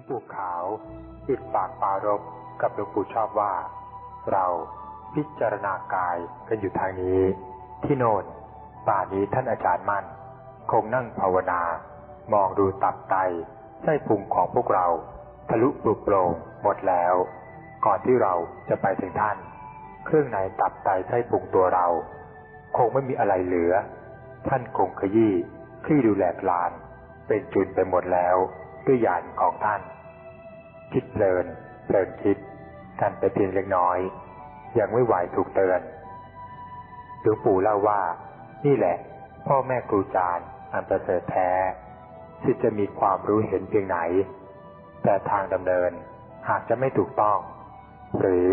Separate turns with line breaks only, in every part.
วงปู่ขาวปิดปากปารบกับหลวงปู่ชอบว่า เราพิจารณากายกันอยู่ทางนี้ ที่โน่นป่านี้ท่านอาจารย์มั่น คงนั่งภาวนา มองดูตับไตไส้พุงของพวกเรา ทะลุปลุกโปร่งหมดแล้ว ก่อนที่เราจะไปถึงท่าน เครื่องในตับไตไส้พุงตัวเรา คงไม่มีอะไรเหลือ ท่านคงขยี้คลี่ดูแลกลาน เป็นจุนไปหมดแล้ว ด้วยญาณของท่าน คิดเพลินเพลินคิดกันไปเพียงเล็กน้อย ยังไม่ไหวถูกเตือนหลวงปู่เล่าว่า นี่แหละ พ่อแม่ครูอาจารย์อันประเสริฐแท้ที่จะมีความรู้เห็นเพียงไหน แต่ทางดำเนินหากจะไม่ถูกต้อง หรือ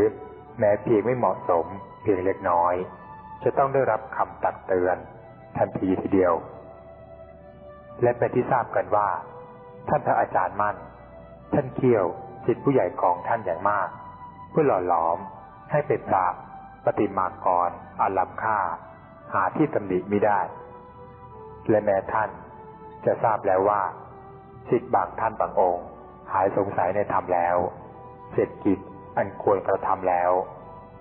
แม้เพียงไม่เหมาะสมเพียงเล็กน้อย จะต้องได้รับคำตักเตือน ทันทีทีเดียว และเป็นที่ทราบกันว่า ท่านพระอาจารย์มั่น ท่านเคี่ยวจิตผู้ใหญ่ของท่านอย่างมาก เพื่อหล่อหลอมให้เป็นพระปฏิมากรอันล้ำค่า หาที่ตำหนิมิได้ และแม้ท่านจะทราบแล้วว่าสิทธิบางท่านบางองค์ หายสงสัยในธรรมแล้ว เสร็จกิจอันควรกระทำแล้ว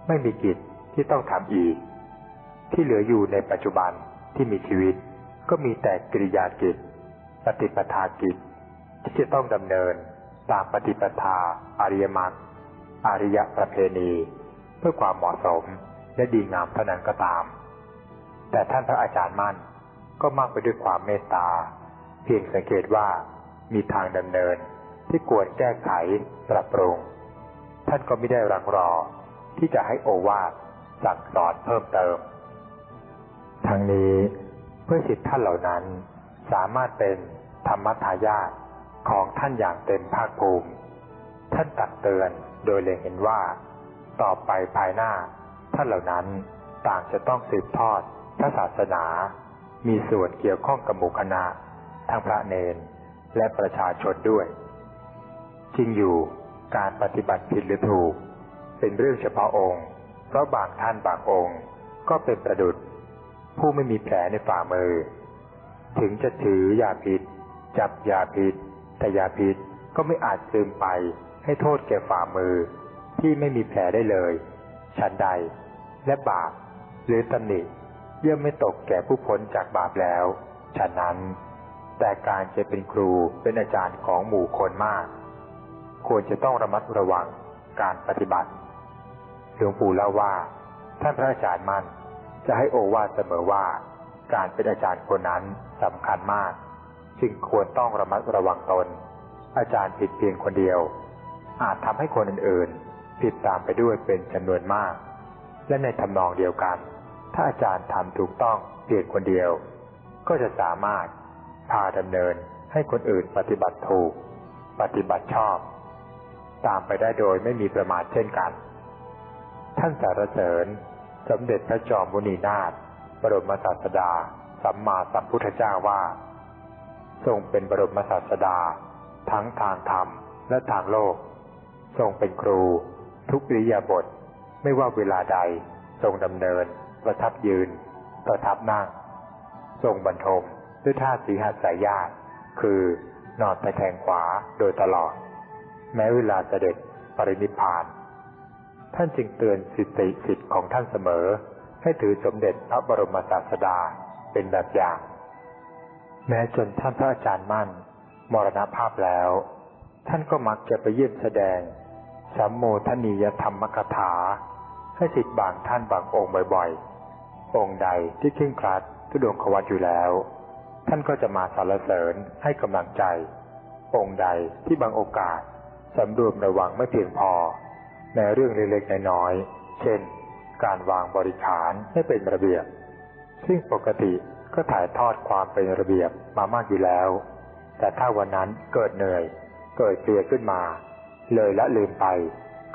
ไม่มีกิจที่ต้องทำอีก ที่เหลืออยู่ในปัจจุบันที่มีชีวิต ก็มีแต่กิริยากิจ ปฏิปทากิจ ที่จะต้องดำเนินตามปฏิปทาอริยมรรคอริยประเพณี เพื่อความเหมาะสมและดีงามเท่านั้นก็ตาม แต่ท่านพระอาจารย์มั่นก็มากไปด้วยความเมตตา เพียงสังเกตว่ามีทางดำเนินที่ควรแก้ไขปรับปรุง ท่านก็ไม่ได้รังรอที่จะให้โอวาทสั่งสอนเพิ่มเติม ทั้งนี้เพื่อสิทธิท่านเหล่านั้นสามารถเป็นธรรมทายาท ของท่านอย่างเต็มภาคภูมิ ท่านตักเตือนโดยเล็งเห็นว่า ต่อไปภายหน้า ท่านเหล่านั้นต่างจะต้องสืบทอดพระศาสนา มีส่วนเกี่ยวข้องกับหมู่คณะทั้งพระเนนและประชาชนด้วย จริงอยู่การปฏิบัติผิดหรือถูก เป็นเรื่องเฉพาะองค์ เพราะบางท่านบางองค์ก็เป็นประดุษผู้ไม่มีแผลในฝ่ามือ ถึงจะถือยาพิษ จับยาพิษ แต่ยาพิษก็ไม่อาจซึมไปให้โทษแก่ฝ่ามือ ที่ไม่มีแผลได้เลยชันใด และบาปหรือตำหนิย่อมไม่ตกแก่ผู้พ้นจากบาปแล้ว ฉะนั้น แต่การจะเป็นครูเป็นอาจารย์ของหมู่คนมาก ควรจะต้องระมัดระวังการปฏิบัติ หลวงปู่เล่าว่า ท่านพระอาจารย์มั่นจะให้โอวาทเสมอว่า การเป็นอาจารย์คนนั้นสำคัญมาก จึงควรต้องระมัดระวังตน อาจารย์ผิดเพียงคนเดียว อาจทำให้คนอื่นๆ ผิดตามไปด้วยเป็นจำนวนมาก และในทำนองเดียวกัน ถ้าอาจารย์ทำถูกต้องเพียงคนเดียว ก็จะสามารถพาดำเนินให้คนอื่นปฏิบัติถูก ปฏิบัติชอบ ตามไปได้โดยไม่มีประมาทเช่นกัน ท่านสารเสริญ สมเด็จพระจอมมุนีนาถบรมศาสดา สัมมาสัมพุทธเจ้าว่า ทรงเป็นบรมศาสดา ทั้งทางธรรมและทางโลก ทรงเป็นครู ทุกอิริยาบถไม่ว่าเวลาใด ทรงดำเนิน ประทับยืน ประทับนั่ง ทรงบรรทมด้วยท่าสีหัสายญาติคือนอนตะแคงขวาโดยตลอด แม้เวลาเสด็จปรินิพพาน ท่านจึงเตือนสิทธิสิทธิ์ของท่านเสมอ ให้ถือสมเด็จพระบรมศาสดาเป็นแบบอย่าง แม้จนท่านพระอาจารย์มั่น มรณภาพแล้ว ท่านก็มักจะไปเยี่ยมแสดงสัมโมทนียธรรมกถาให้สิทธิ์บางท่านบางองค์บ่อยๆ องค์ใดที่เคร่งครัดทุดงขวัตอยู่แล้ว ท่านก็จะมาสรรเสริญให้กำลังใจ องค์ใดที่บางโอกาสสำรวมระวังไม่เพียงพอ ในเรื่องเล็กๆน้อยๆเช่น การวางบริขารให้เป็นระเบียบ ซึ่งปกติ ก็ถ่ายทอดความเป็นระเบียบมามากอยู่แล้ว แต่ถ้าวันนั้นเกิดเหนื่อย เกิดเพลียขึ้นมา เลยละลืมไป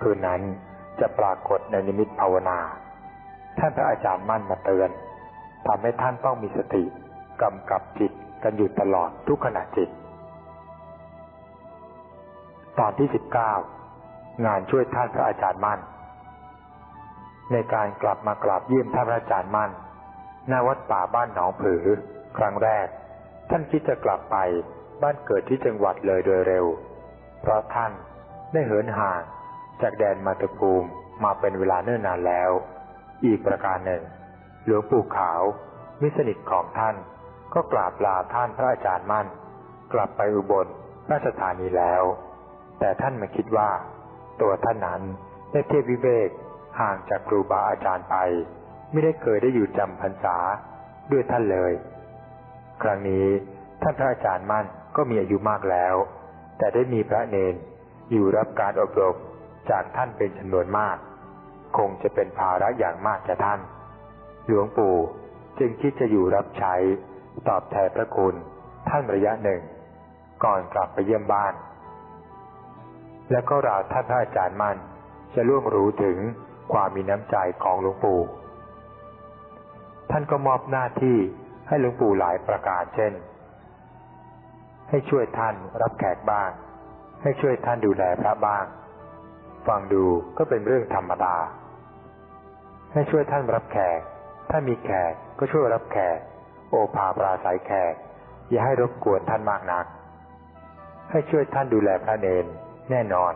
คืนนั้นจะปรากฏในนิมิตภาวนา ท่านพระอาจารย์มั่นมาเตือนทำให้ท่านต้องมีสติกำกับจิตกันอยู่ตลอดทุกขณะจิต ตอนที่สิบเก้างานช่วยท่านพระอาจารย์มั่น ในการกลับมากราบเยี่ยมท่านพระอาจารย์มั่น หน้าวัดป่าบ้านหนองผือ ครั้งแรก ท่านคิดจะกลับไปบ้านเกิดที่จังหวัดเลยโดยเร็ว เพราะท่านได้เหินห่างจากแดนมาตุภูมิมาเป็นเวลาเนิ่นนานแล้ว อีกประการหนึ่ง หลวงปู่ขาว มิสนิทของท่าน ก็กราบลาท่านพระอาจารย์มั่น กลับไปอุบลราชธานีแล้ว แต่ท่านมาคิดว่า ตัวท่านนั้นได้เทียบวิเวกห่างจากครูบาอาจารย์ไป ไม่ได้เคยได้อยู่จำพรรษาด้วยท่านเลย ครั้งนี้ท่านพระอาจารย์มั่นก็มีอายุมากแล้ว แต่ได้มีพระเนนอยู่รับการอบรมจากท่านเป็นจำนวนมาก คงจะเป็นภาระอย่างมากแก่ท่าน หลวงปู่จึงคิดจะอยู่รับใช้ตอบแทนพระคุณท่านระยะหนึ่ง ก่อนกลับไปเยี่ยมบ้าน แล้วก็ราวท่านพระอาจารย์มั่นจะล่วงรู้ถึงความมีน้ำใจของหลวงปู่ ท่านก็มอบหน้าที่ให้หลวงปู่หลายประการเช่น ให้ช่วยท่านรับแขกบ้าง ให้ช่วยท่านดูแลพระบ้าง ฟังดูก็เป็นเรื่องธรรมดา ให้ช่วยท่านรับแขก ถ้ามีแขกก็ช่วยรับแขก โอภาปราศัยแขก อย่าให้รบกวนท่านมากนัก ให้ช่วยท่านดูแลพระเนนแน่นอน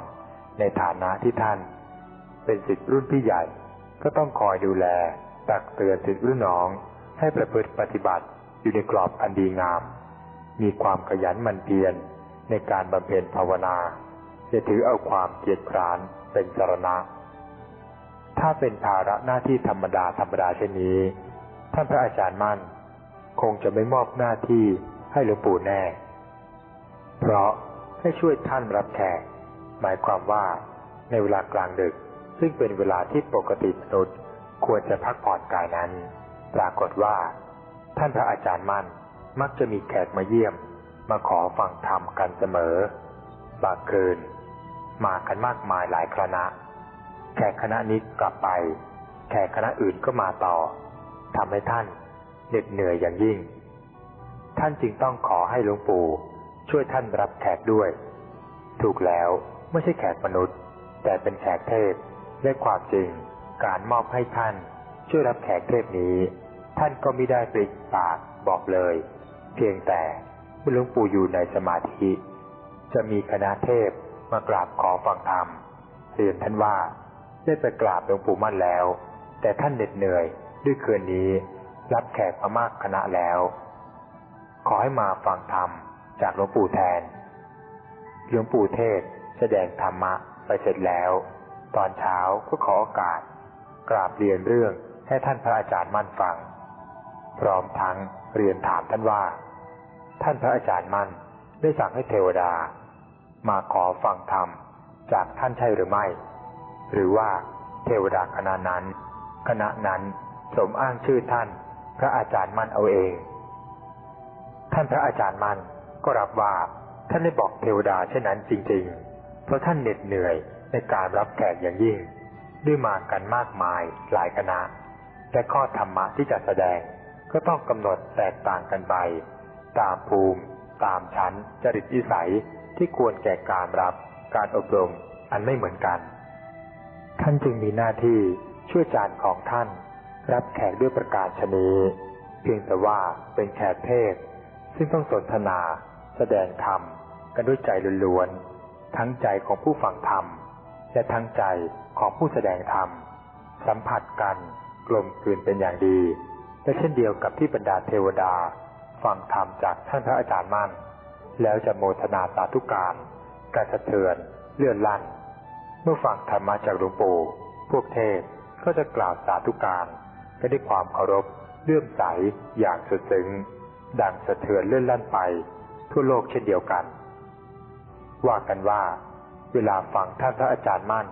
ในฐานะที่ท่าน เป็นสิทธิรุ่นพี่ใหญ่ก็ต้องคอยดูแล ตักเตือนสิทธิรุ่นน้องให้ประพฤติปฏิบัติอยู่ในกรอบอันดีงาม มีความขยันหมั่นเพียรในการบำเพ็ญภาวนา จะถือเอาความเกียจคร้านเป็นสารณะ ถ้าเป็นภาระหน้าที่ธรรมดาธรรมดาเช่นนี้ ท่านพระอาจารย์มั่น คงจะไม่มอบหน้าที่ให้หลวงปู่แน่ เพราะให้ช่วยท่านรับแขก หมายความว่าในเวลากลางดึกซึ่งเป็นเวลาที่ปกติมนุษย์ ควรจะพักผ่อนกายนั้น ปรากฏว่า ท่านพระอาจารย์มั่นมักจะมีแขกมาเยี่ยม มาขอฟังธรรมกันเสมอ บางคืน มากันมากมายหลายคณะ แขกคณะนี้กลับไป แขกคณะอื่นก็มาต่อทำให้ท่านเหน็ดเหนื่อยอย่างยิ่ง ท่านจึงต้องขอให้หลวงปู่ช่วยท่านรับแขกด้วย ถูกแล้วไม่ใช่แขกมนุษย์ แต่เป็นแขกเทพและความจริง การมอบให้ท่าน ช่วยรับแขกเทพนี้ ท่านก็ไม่ได้ปริปากบอกเลย เพียงแต่เมื่อหลวงปู่อยู่ในสมาธิ จะมีคณะเทพมากราบขอฟังธรรมเรียนท่านว่าได้ไปกราบหลวงปู่มั่นแล้ว แต่ท่านเหน็ดเหนื่อยด้วยคืนนี้ รับแขกมามากคณะแล้ว ขอให้มาฟังธรรมจากหลวงปู่แทนหลวงปู่เทศแสดงธรรมะไปเสร็จแล้ว ตอนเช้าก็ขอโอกาส กราบเรียนเรื่องให้ท่านพระอาจารย์มั่นฟัง พร้อมทั้งเรียนถามท่านว่า ท่านพระอาจารย์มั่นได้สั่งให้เทวดา มาขอฟังธรรมจากท่านใช่หรือไม่ หรือว่าเทวดาคณะนั้น คณะนั้นสมอ้างชื่อท่าน พระอาจารย์มั่นเอาเอง ท่านพระอาจารย์มั่นก็รับว่าท่านได้บอกเทวดาเช่นนั้นจริง ๆ เพราะท่านเหน็ดเหนื่อยในการรับแขกอย่างยิ่ง ด้วยมากันมากมายหลายคณะ และข้อธรรมะที่จะแสดงก็ต้องกำหนดแตกต่างกันไป ตามภูมิ ตามชั้น จริตวิสัยที่ควรแก่การรับ การอบรมอันไม่เหมือนกัน ท่านจึงมีหน้าที่ช่วยจานของท่าน รับแขกด้วยประกาศชนีเพียงแต่ว่าเป็นแขกเทศ ซึ่งต้องสนทนา แสดงธรรมกันด้วยใจล้วนๆทั้งใจของผู้ฟังธรรม และทั้งใจของผู้แสดงธรรม สัมผัสกันกลมกลืนเป็นอย่างดี และเช่นเดียวกับที่บรรดาเทวดา ฟังธรรมจากท่านพระอาจารย์มั่น แล้วจะโมทนาสาธุการกรสะเทือนเลื่อนลั่น เมื่อฟังธรรมะจากหลวงปู่พวกเทพก็จะกล่าวสาธุการก็ด้วยความเคารพเลื่อมใสอย่างสุดซึ้งดังสะเทือนเลื่อนลั่นไป ทั่วโลกเช่นเดียวกัน ว่ากันว่า เวลาฟังท่านพระอาจารย์มั่น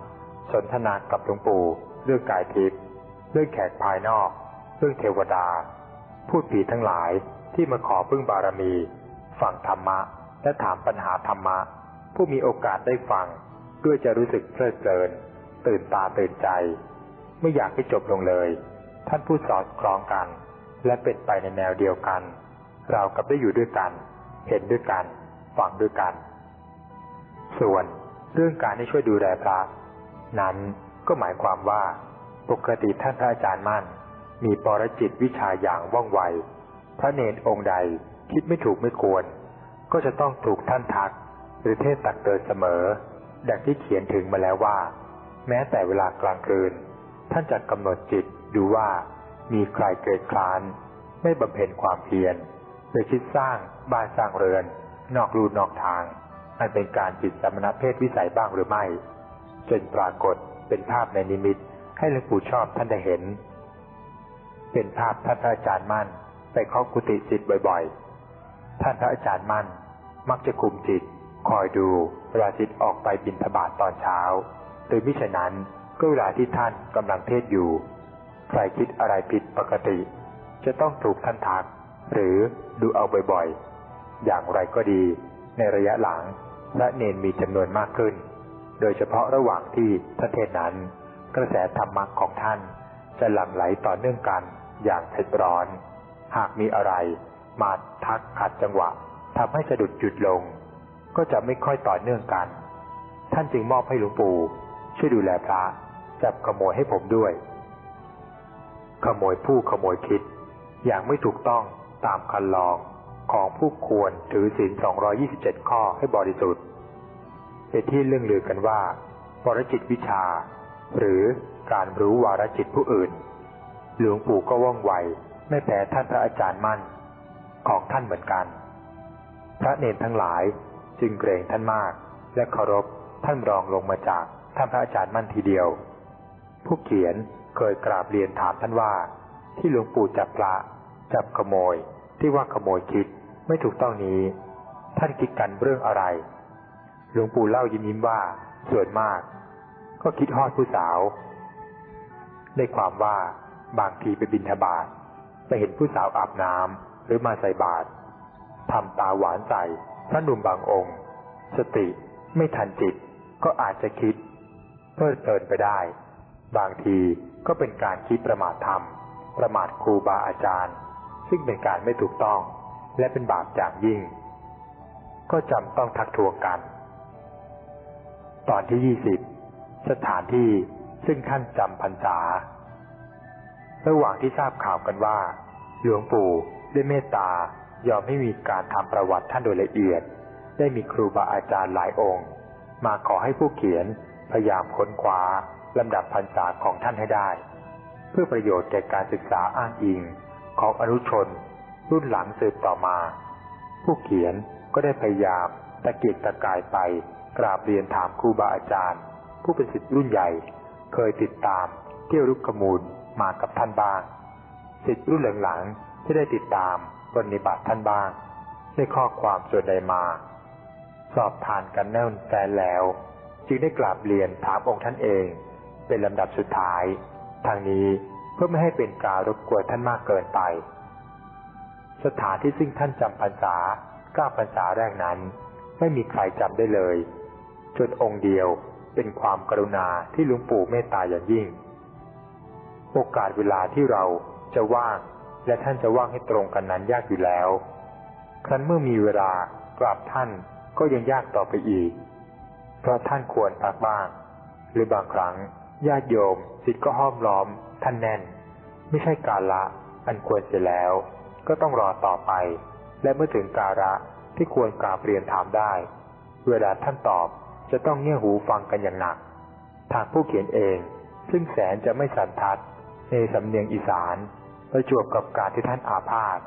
สนทนากับหลวงปู่เรื่องกายทิพย์เรื่องแขกภายนอก เรื่องเทวดา พูดผีทั้งหลายที่มาขอพึ่งบารมีฟังธรรมะ และถามปัญหาธรรมะ ผู้มีโอกาสได้ฟังด้วยจะรู้สึกเพลิดเพลิน ตื่นตาตื่นใจ ไม่อยากให้จบลงเลย ท่านพูดสอดคล้องกัน และเป็นไปในแนวเดียวกัน เรากับได้อยู่ด้วยกัน เห็นด้วยกัน ฟังด้วยกัน ส่วน เรื่องการให้ช่วยดูแลพระ นั้นก็หมายความว่า ปกติท่านพระอาจารย์มั่น มีปรจิตวิชาอย่างว่องไว พระเนนองค์ใดคิดไม่ถูกไม่ควร ก็จะต้องถูกท่านทัก หรือเทศตักเตือนเสมอ ดังที่เขียนถึงมาแล้วว่า แม้แต่เวลากลางคืน ท่านจะกำหนดจิตดูว่า มีใครเกิดคลาน ไม่บำเพ็ญความเพียรหรือคิดสร้างบ้านสร้างเรือน นอกรูนอกทาง อันเป็นการจิตสมณเพศวิสัยบ้างหรือไม่ จนปรากฏเป็นภาพในนิมิตให้หลวงปู่ชอบท่านได้เห็น เป็นภาพท่านพระอาจารย์มั่นไปเข้ากุฏิจิตบ่อยๆ ท่านพระอาจารย์มั่น มักจะคุมจิต คอยดูเวลาจิตออกไปบินทบาทตอนเช้าหรือมิฉะนั้นก็เวลาที่ท่านกำลังเทศอยู่ ใครคิดอะไรผิดปกติ จะต้องถูกท่านทัก หรือดูเอาบ่อยๆ อย่างไรก็ดี ในระยะหลัง พระเนนมีจำนวนมากขึ้น โดยเฉพาะระหว่างที่ท่านเทศนั้น กระแสธรรมะของท่านจะหลั่งไหลต่อเนื่องกันอย่างเผ็ดร้อน หากมีอะไรมาทักขัดจังหวะทำให้สะดุดหยุดลง ก็จะไม่ค่อยต่อเนื่องกัน ท่านจึงมอบให้หลวงปู่ช่วยดูแลพระจับขโมยให้ผมด้วย ขโมยผู้ขโมยคิด อย่างไม่ถูกต้องตามคันลอง ของผู้ควรถือศีล 227 ข้อให้บริสุทธิ์เป็นที่เรื่องลือกันว่า วรจิตวิชา หรือการรู้วารจิตผู้อื่น หลวงปู่ก็ว่องไวไม่แพ้ท่านพระอาจารย์มั่น ของท่านเหมือนกัน พระเนรทั้งหลายจึงเกรงท่านมาก และเคารพท่านรองลงมาจากท่านพระอาจารย์มั่นทีเดียว ผู้เขียนเคยกราบเรียนถามท่านว่า ที่หลวงปู่จับพระจับขโมย ที่ว่าขโมยคิดไม่ถูกต้องนี้ ท่านคิดกันเรื่องอะไร หลวงปู่เล่ายิ้มยิ้มว่าส่วนมาก ก็คิดฮอดผู้สาว ได้ความว่าบางทีไปบินทบาทไปเห็นผู้สาวอาบน้ำหรือมาใส่บาตรทำตาหวานใส่พระหนุ่มบางองค์ สติไม่ทันจิตก็อาจจะคิดเพิดเพลินไปได้ บางทีก็เป็นการคิดประมาทธรรม ประมาทครูบาอาจารย์ ซึ่งเป็นการไม่ถูกต้อง และเป็นบาปอย่างยิ่ง ก็จำต้องทักทวงกัน ตอนที่ยี่สิบสถานที่ซึ่งท่านจำพรรษา ระหว่างที่ทราบข่าวกันว่า หลวงปู่ได้เมตตายอมให้มีการทำประวัติท่านโดยละเอียด ได้มีครูบาอาจารย์หลายองค์ มาขอให้ผู้เขียนพยายามค้นคว้าลำดับพรรษาของท่านให้ได้ เพื่อประโยชน์แก่การศึกษาอ้างอิง ของอนุชน รุ่นหลังสืบต่อมา ผู้เขียนก็ได้พยายามตะเกียกตะกายไปกราบเรียนถามครูบาอาจารย์ ผู้เป็นศิษย์รุ่นใหญ่ เคยติดตามเที่ยวรุกขมูลมากับท่านบ้างศิษย์รุ่นหลังๆที่ได้ติดตามปฏิบัติท่านบ้างได้ข้อความส่วนใดมา สอบทานกันแน่นแฟนแล้ว จึงได้กราบเรียนถามองค์ท่านเอง เป็นลำดับสุดท้าย ทางนี้ เพื่อไม่ให้เป็นการรบกวนท่านมากเกินไป สถานที่ซึ่งท่านจำพรรษาเก้าพรรษาแรกนั้น ไม่มีใครจำได้เลยจนองค์เดียวเป็นความกรุณาที่หลวงปู่เมตตาอย่างยิ่ง โอกาสเวลาที่เราจะว่างและท่านจะว่างให้ตรงกันนั้นยากอยู่แล้ว ครั้นเมื่อมีเวลากราบท่านก็ยังยากต่อไปอีก เพราะท่านควรพักบ้าง หรือบางครั้งญาติโยมสิทธิ์ก็ห้อมล้อม ท่านแน่น ไม่ใช่กาละอันควรเสียแล้ว ก็ต้องรอต่อไป และเมื่อถึงกาละที่ควรกราบเรียนถามได้ เวลาท่านตอบจะต้องเงี่ยหูฟังกันอย่างหนัก ทางผู้เขียนเอง ซึ่งแสนจะไม่สันทัด ในสำเนียงอีสานประจวบกับการที่ท่านอาพาธ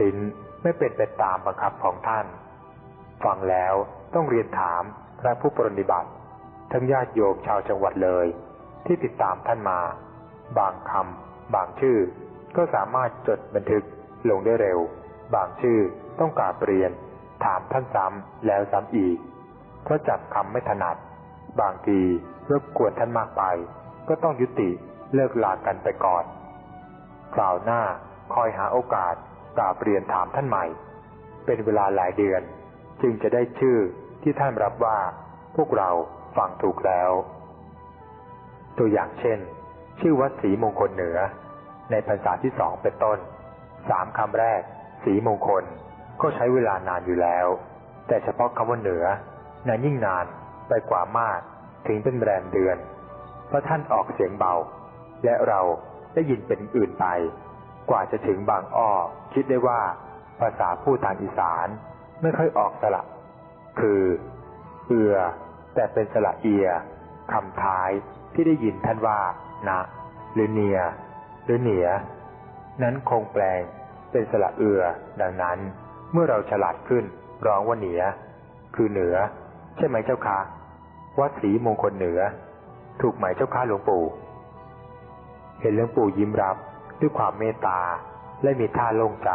ลิ้นไม่เป็นไปตามบังคับของท่าน ฟังแล้วต้องเรียนถามพระผู้ปรนิบัติ ทั้งญาติโยมชาวจังหวัดเลย ที่ติดตามท่านมา บางคำบางชื่อ ก็สามารถจดบันทึกลงได้เร็ว บางชื่อต้องกาบเรียน ถามท่านซ้ำแล้วซ้ำอีก เพราะจับคำไม่ถนัด บางทีรบกวนท่านมากไป ก็ต้องยุติเลิกลากันไปก่อน คราวหน้าคอยหาโอกาสกราบเรียนถามท่านใหม่ เป็นเวลาหลายเดือน จึงจะได้ชื่อที่ท่านรับว่า พวกเราฟังถูกแล้ว ตัวอย่างเช่น ชื่อวัดศรีมงคลเหนือ ในภาษาที่สองเป็นต้นสามคำแรกสีมงคล ก็ใช้เวลานานอยู่แล้ว แต่เฉพาะคำว่าเหนือนานยิ่งนานไปกว่ามากถึงเป็นแรมเดือน เพราะท่านออกเสียงเบา และเราได้ยินเป็นอื่นไป กว่าจะถึงบางอ้อ คิดได้ว่า ภาษาพูดทางอีสานไม่ค่อยออกสลับคือ เอือ แต่เป็นสระเอียคำท้ายที่ได้ยินท่านว่า นะหรือเนีย หรือเหนีย นั้นคงแปลงเป็นสระเอือ ดังนั้น เมื่อเราฉลาดขึ้นร้องว่าเหนีย คือเหนือ ใช่ไหมเจ้าคะวัดศรีมงคลเหนือ ถูกไหมเจ้าค้าหลวงปู่ เห็นหลวงปู่ยิ้มรับด้วยความเมตตาและมีท่าโล่งใจ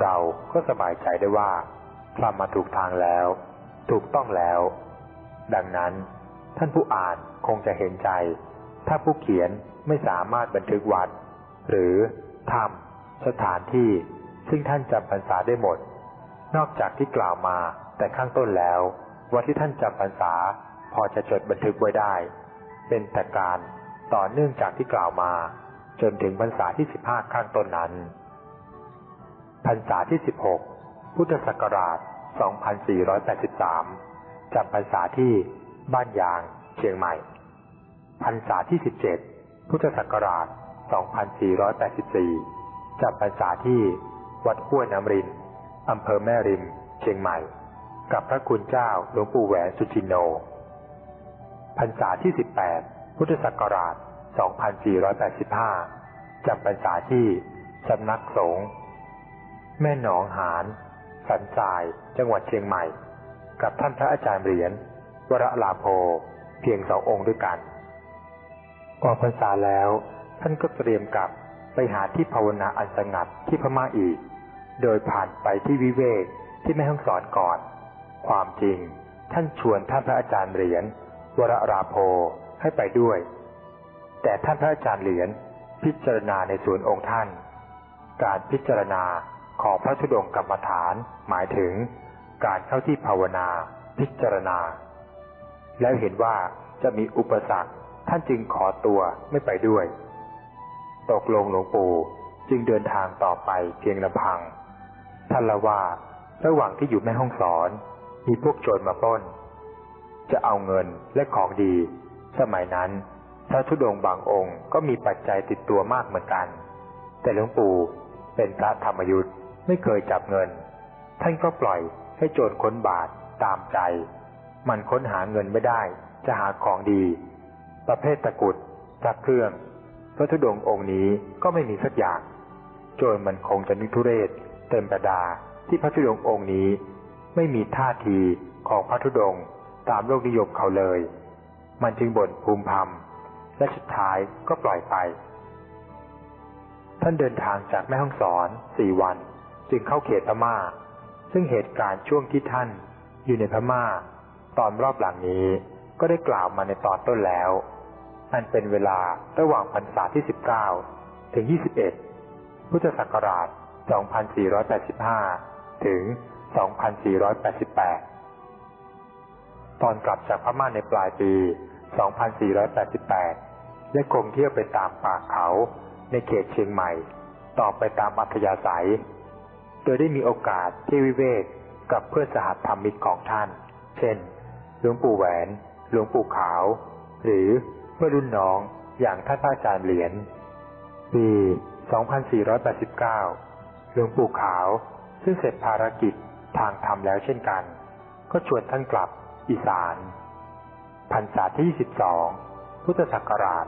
เราก็สบายใจได้ว่าทำมาถูกทางแล้ว ถูกต้องแล้ว ดังนั้น ท่านผู้อ่านคงจะเห็นใจ ถ้าผู้เขียนไม่สามารถบันทึกวัด หรือทำสถานที่ ซึ่งท่านจำพรรษาได้หมด นอกจากที่กล่าวมาแต่ข้างต้นแล้ววัดที่ท่านจำพรรษาพอจะจดบันทึกไว้ได้ เป็นแต่การต่อเนื่องจากที่กล่าวมา จนถึงพรรษาที่สิบห้าข้างต้นนั้นพรรษาที่สิบหกพุทธศักราช 2483จำพรรษาที่บ้านยางเชียงใหม่ พรรษาที่สิบเจ็ดพุทธศักราช 2484จำพรรษาที่วัดห้วยน้ำรินอำเภอแม่ริม เชียงใหม่ กับพระคุณเจ้าหลวงปู่แหวนสุจินโน พรรษาที่สิบแปดพุทธศักราช 2485จำพรรษาที่สำนักสงฆ์แม่หนองหาน สันทราย จังหวัดเชียงใหม่ กับท่านพระอาจารย์เหรียญวรลาโพเพียงสององค์ด้วยกัน ออกพรรษาแล้ว ท่านก็เตรียมกลับไปหาที่ภาวนาอันสงัดที่พม่าอีก โดยผ่านไปที่วิเวกที่แม่ห้องสอนก่อน ความจริง ท่านชวนท่านพระอาจารย์เหรียญวรราโพให้ไปด้วย แต่ท่านพระอาจารย์เหรียญพิจารณาในส่วนองค์ท่าน การพิจารณาของพระธุดงกรรมฐานหมายถึง การเข้าที่ภาวนาพิจารณา แล้วเห็นว่าจะมีอุปสรรค ท่านจึงขอตัวไม่ไปด้วย ตกลงหลวงปู่จึงเดินทางต่อไปเพียงลำพัง ท่านละว่าระหว่างที่อยู่แม่ห้องสอน มีพวกโจรมาปล้น จะเอาเงินและของดี สมัยนั้นพระธุดงบางองค์ก็มีปัจจัยติดตัวมากเหมือนกัน แต่หลวงปู่เป็นพระธรรมยุทธ์ไม่เคยจับเงิน ท่านก็ปล่อยให้โจรค้นบาทตามใจ มันค้นหาเงินไม่ได้จะหาของดี ประเภทตะกุดจักเครื่อง พระธุดงค์องค์นี้ก็ไม่มีสักอย่าง โจรมันคงจะนิทุเรศเต็มประดาที่พระธุดงค์องค์นี้ ไม่มีท่าทีของพระธุดงค์ตามโลกนิยมเขาเลย มันจึงบ่นภูมิพำและสุดท้ายก็ปล่อยไป ท่านเดินทางจากแม่ห้องสอนสี่วัน จึงเข้าเขตพม่า ซึ่งเหตุการณ์ช่วงที่ท่านอยู่ในพม่า ตอนรอบหลังนี้ก็ได้กล่าวมาในตอนต้นแล้ว อันเป็นเวลาระหว่างพรรษาที่ 19 ถึง 21 พุทธศักราช 2485 ถึง 2488 ตอนกลับจากพม่าในปลายปี 2488 ได้คงเที่ยวไปตามป่าเขาในเขตเชียงใหม่ ต่อไปตามอัธยาศัย โดยได้มีโอกาสที่วิเวกกับเพื่อนสหัสธรรมิกของท่าน เช่น หลวงปู่แหวน หลวงปู่ขาว หรือ เพื่อรุ่นน้องอย่างท่านพระอาจารย์เหรียญปี 2489 หลวงปู่ขาว ซึ่งเสร็จภารกิจทางธรรมแล้วเช่นกัน ก็ชวนท่านกลับอีสานพรรษาที่ 22 พุทธศักราช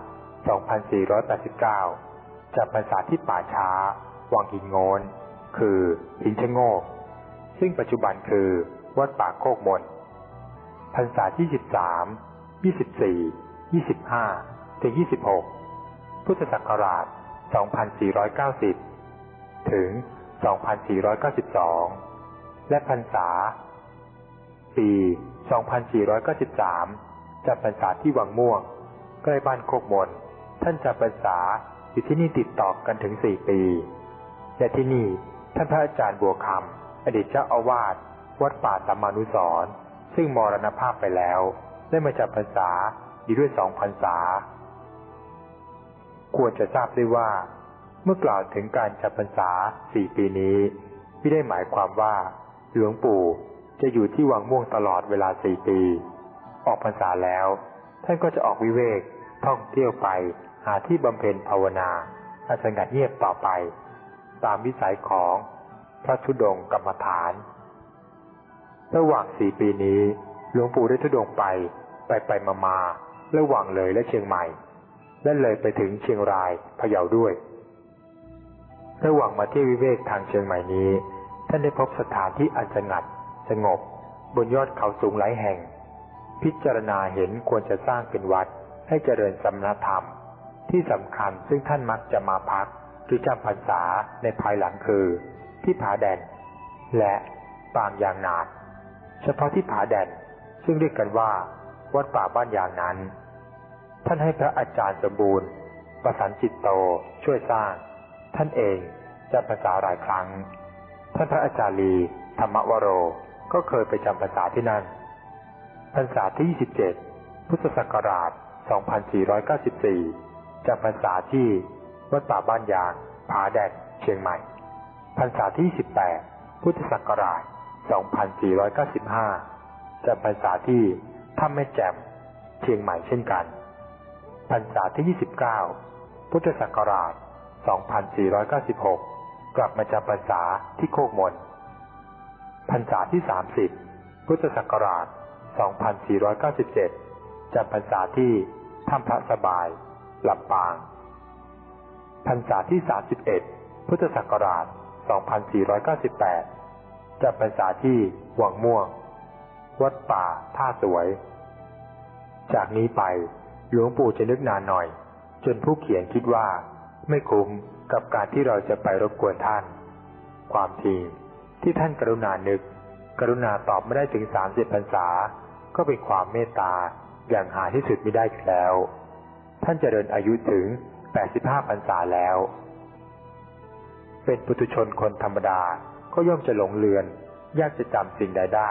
2489จะพรรษาที่ป่าช้า วังหินโงน คือหินชะโงก ซึ่งปัจจุบันคือวัดป่าโคกมนพรรษาที่สิบ สามยี่สิบห้าถึงยี่สิบหกพุทธศักราชสองพันสี่ร้อยเก้าสิบถึงสองพันสี่ร้อยเก้าสิบสองและพรรษา ปีสองพันสี่ร้อยเก้าสิบสามจัดพรรษาที่วังม่วง ใกล้บ้านโคกมน ท่านจัดพรรษาอยู่ที่นี่ติดต่อกันถึงสี่ปี และที่นี่ท่านพระอาจารย์บัวคำอดีตเจ้าอาวาสวัดป่าสัมมานุสรซึ่งมรณภาพไปแล้ว ได้มาจับพรรษา อยู่ด้วยสองพรรษา ควรจะทราบด้วยว่า เมื่อกล่าวถึงการจับพรรษาสี่ปีนี้ ไม่ได้หมายความว่าหลวงปู่จะอยู่ที่วังม่วงตลอดเวลาสี่ปี ออกพรรษาแล้ว ท่านก็จะออกวิเวกท่องเที่ยวไปหาที่บำเพ็ญภาวนาอาสงัดเงียบต่อไป ตามวิสัยของพระชุดงกรรมฐาน ระหว่างสี่ปีนี้ หลวงปู่ได้ทุดงไปไปไปมามา ระหว่างเลยและเชียงใหม่ และเลยไปถึงเชียงรายพะเยาด้วย ระหว่างมาที่วิเวกทางเชียงใหม่นี้ ท่านได้พบสถานที่อันสงัด สงบบนยอดเขาสูงหลายแห่ง พิจารณาเห็นควรจะสร้างเป็นวัดให้เจริญสำนักธรรม ที่สำคัญซึ่งท่านมักจะมาพักหรือจำพรรษาในภายหลังคือ ที่ผาแดน และปางยางนาดเฉพาะที่ผาแดนซึ่งเรียกกันว่า วัดป่าบ้านยางนั้น ท่านให้พระอาจารย์สมบูรณ์ ประสันจิตโตช่วยสร้าง ท่านเองจำภาษาหลายครั้ง ท่านพระอาจารย์ลีธรรมวโรก็เคยไปจำภาษาที่นั่นพรรษาที่ 27 พุทธศักราช 2494จำพรรษาที่วัดป่าบ้านยางผาแดดเชียงใหม่พรรษาที่ 18 พุทธศักราช 2495จำพรรษาที่ถ้ำแม่แจ่มเชียงใหม่เช่นกัน รรษาที่ 29 พุทธศักราช 2496 กลับมาจำพรรษาที่โคกมนพรรษาที่ 30 พุทธศักราช 2497 จำพรรษาที่ถ้ำพระสบายลำปาง พรรษาที่ 31 พุทธศักราช 2498 จำพรรษาที่วังม่วง วัดป่าท่าสวย จากนี้ไป หลวงปู่จะนึกนานหน่อย จนผู้เขียนคิดว่า ไม่คุ้มกับการที่เราจะไปรบกวนท่าน ความจริงที่ท่านกรุณานึก กรุณาตอบไม่ได้ถึงสามสิบพรรษา ก็เป็นความเมตตาอย่างหาที่สุดไม่ได้อยู่แล้ว ท่านจเจริญอายุถึงแปดสิบห้าพรรษาแล้ว เป็นปุถุชนคนธรรมดาก็ย่อมจะหลงเลือน ยากจะจำสิ่งใดได้